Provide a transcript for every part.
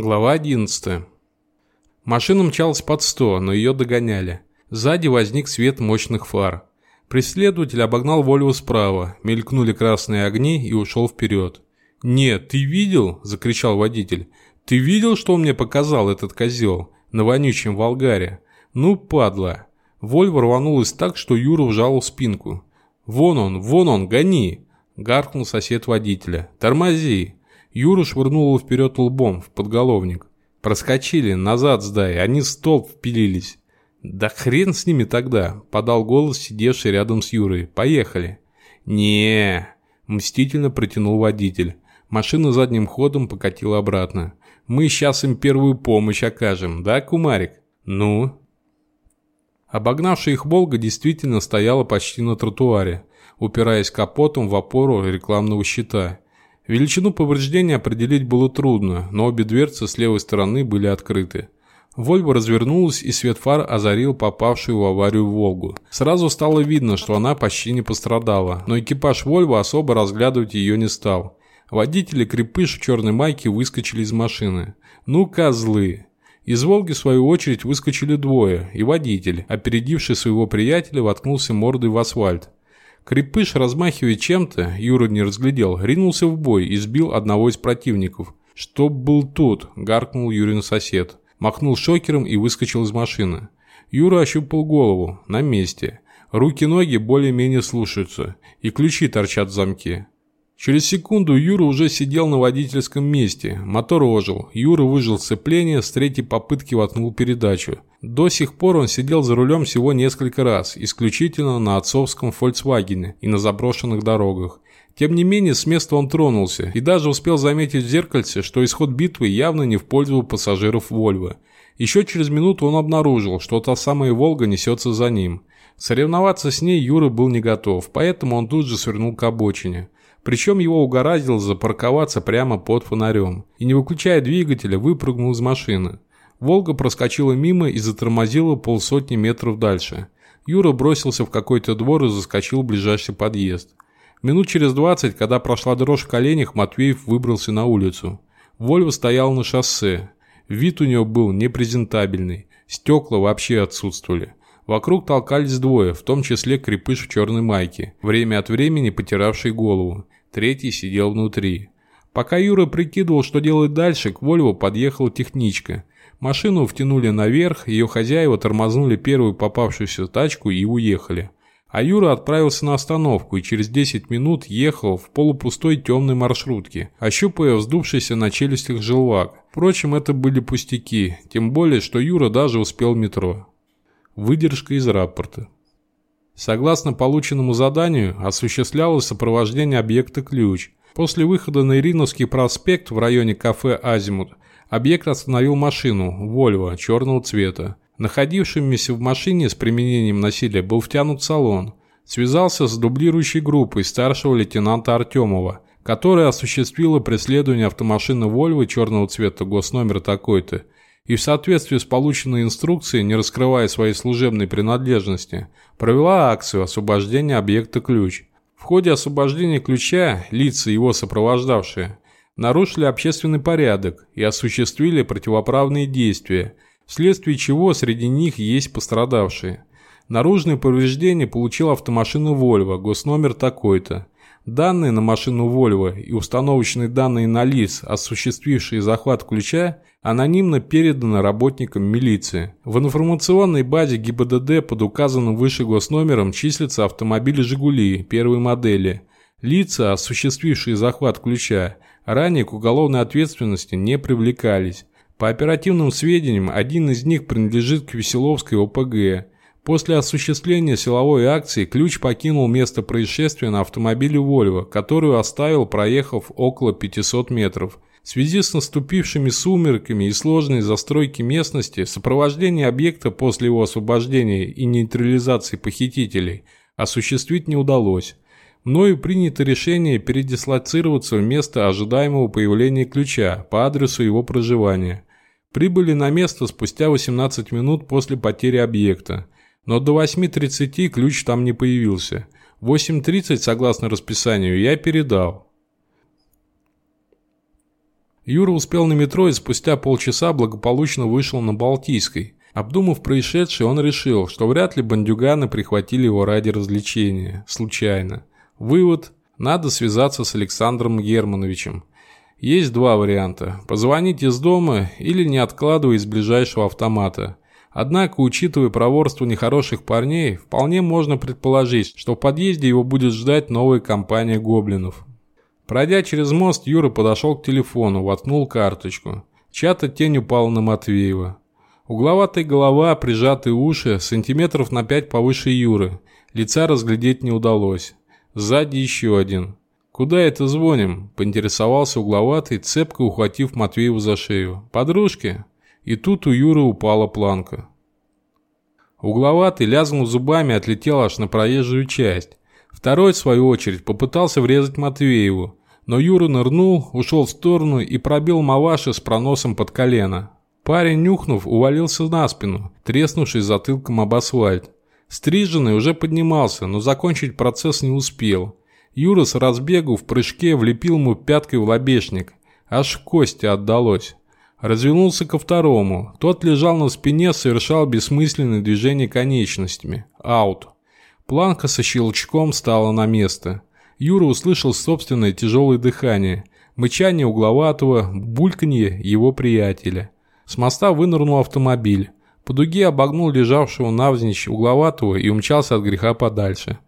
Глава 11. Машина мчалась под 100, но ее догоняли. Сзади возник свет мощных фар. Преследователь обогнал Волю справа, мелькнули красные огни и ушел вперед. «Нет, ты видел?» – закричал водитель. «Ты видел, что он мне показал, этот козел? На вонючем Волгаре? Ну, падла!» Вольва рванулась так, что Юра вжал в спинку. «Вон он, вон он, гони!» – гаркнул сосед водителя. «Тормози!» Юра швырнул вперед лбом, в подголовник. Проскочили, назад сдай, они столб впилились. «Да хрен с ними тогда», – подал голос сидевший рядом с Юрой. «Поехали». не мстительно протянул водитель. Машина задним ходом покатила обратно. «Мы сейчас им первую помощь окажем, да, Кумарик?» «Ну?» Обогнавшая их «Волга» действительно стояла почти на тротуаре, упираясь капотом в опору рекламного щита. Величину повреждения определить было трудно, но обе дверцы с левой стороны были открыты. Вольва развернулась, и свет фар озарил попавшую в аварию «Волгу». Сразу стало видно, что она почти не пострадала, но экипаж «Вольво» особо разглядывать ее не стал. Водители крепыш в черной майке выскочили из машины. «Ну, козлы!» Из «Волги», в свою очередь, выскочили двое, и водитель, опередивший своего приятеля, воткнулся мордой в асфальт. Крепыш, размахивая чем-то, Юра не разглядел, ринулся в бой и сбил одного из противников. «Чтоб был тут!» – гаркнул Юрин сосед. Махнул шокером и выскочил из машины. Юра ощупал голову. На месте. Руки-ноги более-менее слушаются. И ключи торчат в замке. Через секунду Юра уже сидел на водительском месте. Мотор ожил. Юра выжил сцепление, с третьей попытки воткнул передачу. До сих пор он сидел за рулем всего несколько раз, исключительно на отцовском «Фольксвагене» и на заброшенных дорогах. Тем не менее, с места он тронулся и даже успел заметить в зеркальце, что исход битвы явно не в пользу пассажиров «Вольво». Еще через минуту он обнаружил, что та самая «Волга» несется за ним. Соревноваться с ней Юра был не готов, поэтому он тут же свернул к обочине. Причем его угораздило запарковаться прямо под фонарем. И не выключая двигателя, выпрыгнул из машины. «Волга» проскочила мимо и затормозила полсотни метров дальше. Юра бросился в какой-то двор и заскочил в ближайший подъезд. Минут через двадцать, когда прошла дрожь в коленях, Матвеев выбрался на улицу. Вольво стоял на шоссе. Вид у него был непрезентабельный. Стекла вообще отсутствовали. Вокруг толкались двое, в том числе крепыш в черной майке, время от времени потиравший голову третий сидел внутри. Пока Юра прикидывал, что делать дальше, к Вольво подъехала техничка. Машину втянули наверх, ее хозяева тормознули первую попавшуюся тачку и уехали. А Юра отправился на остановку и через 10 минут ехал в полупустой темной маршрутке, ощупывая вздувшийся на челюстях желвак. Впрочем, это были пустяки, тем более, что Юра даже успел метро. Выдержка из рапорта. Согласно полученному заданию, осуществлялось сопровождение объекта «Ключ». После выхода на Ириновский проспект в районе кафе «Азимут» объект остановил машину «Вольво» черного цвета. Находившимся в машине с применением насилия был втянут салон. Связался с дублирующей группой старшего лейтенанта Артемова, которая осуществила преследование автомашины «Вольво» черного цвета госномер такой-то и в соответствии с полученной инструкцией, не раскрывая своей служебной принадлежности, провела акцию освобождения объекта «Ключ». В ходе освобождения ключа лица, его сопровождавшие, нарушили общественный порядок и осуществили противоправные действия, вследствие чего среди них есть пострадавшие. Наружные повреждения получил автомашина «Вольво», госномер такой-то. Данные на машину Volvo и установочные данные на лиц, осуществившие захват ключа, анонимно переданы работникам милиции. В информационной базе ГИБДД под указанным выше госномером числятся автомобили «Жигули» первой модели. Лица, осуществившие захват ключа, ранее к уголовной ответственности не привлекались. По оперативным сведениям, один из них принадлежит к Веселовской ОПГ – После осуществления силовой акции ключ покинул место происшествия на автомобиле «Вольво», которую оставил, проехав около 500 метров. В связи с наступившими сумерками и сложной застройки местности, сопровождение объекта после его освобождения и нейтрализации похитителей осуществить не удалось. Мною принято решение передислоцироваться в место ожидаемого появления ключа по адресу его проживания. Прибыли на место спустя 18 минут после потери объекта. Но до 8.30 ключ там не появился. В 8.30, согласно расписанию, я передал. Юра успел на метро и спустя полчаса благополучно вышел на Балтийской. Обдумав происшедшее, он решил, что вряд ли бандюганы прихватили его ради развлечения, случайно. Вывод – надо связаться с Александром Германовичем. Есть два варианта – позвонить из дома или не откладывая из ближайшего автомата. Однако, учитывая проворство нехороших парней, вполне можно предположить, что в подъезде его будет ждать новая компания гоблинов. Пройдя через мост, Юра подошел к телефону, воткнул карточку. Чья-то тень упала на Матвеева. Угловатая голова, прижатые уши, сантиметров на пять повыше Юры. Лица разглядеть не удалось. Сзади еще один. «Куда это звоним?» – поинтересовался угловатый, цепко ухватив Матвееву за шею. «Подружки?» И тут у Юры упала планка. Угловатый, лязгнул зубами, отлетел аж на проезжую часть. Второй, в свою очередь, попытался врезать Матвееву, но Юра нырнул, ушел в сторону и пробил Маваши с проносом под колено. Парень, нюхнув, увалился на спину, треснувшись затылком об асфальт. Стриженный уже поднимался, но закончить процесс не успел. Юра с разбегу в прыжке влепил ему пяткой в лобешник. Аж кости отдалось. Развернулся ко второму. Тот лежал на спине, совершал бессмысленные движения конечностями. Аут. Планка со щелчком стала на место. Юра услышал собственное тяжелое дыхание, мычание угловатого, бульканье его приятеля. С моста вынырнул автомобиль. По дуге обогнул лежавшего навзничь угловатого и умчался от греха подальше.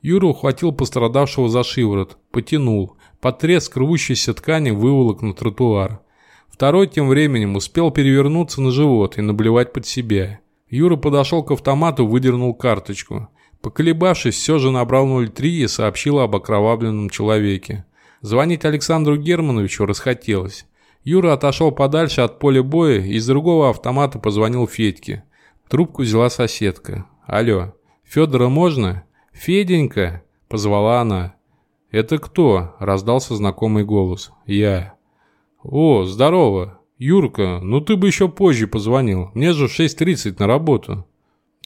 Юра ухватил пострадавшего за шиворот, потянул. Под треск рвущейся ткани выволок на тротуар. Второй тем временем успел перевернуться на живот и наблевать под себя. Юра подошел к автомату, выдернул карточку. Поколебавшись, все же набрал 03 и сообщил об окровавленном человеке. Звонить Александру Германовичу расхотелось. Юра отошел подальше от поля боя и из другого автомата позвонил Федьке. Трубку взяла соседка. «Алло, Федора можно?» «Феденька!» – позвала она. «Это кто?» – раздался знакомый голос. «Я». «О, здорово! Юрка, ну ты бы еще позже позвонил. Мне же в 6.30 на работу».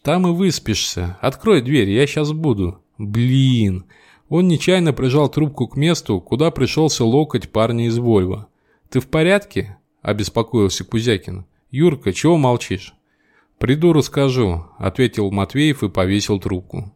«Там и выспишься. Открой дверь, я сейчас буду». «Блин!» Он нечаянно прижал трубку к месту, куда пришелся локоть парня из Вольва. «Ты в порядке?» – обеспокоился Кузякин. «Юрка, чего молчишь?» «Приду, расскажу», – ответил Матвеев и повесил трубку.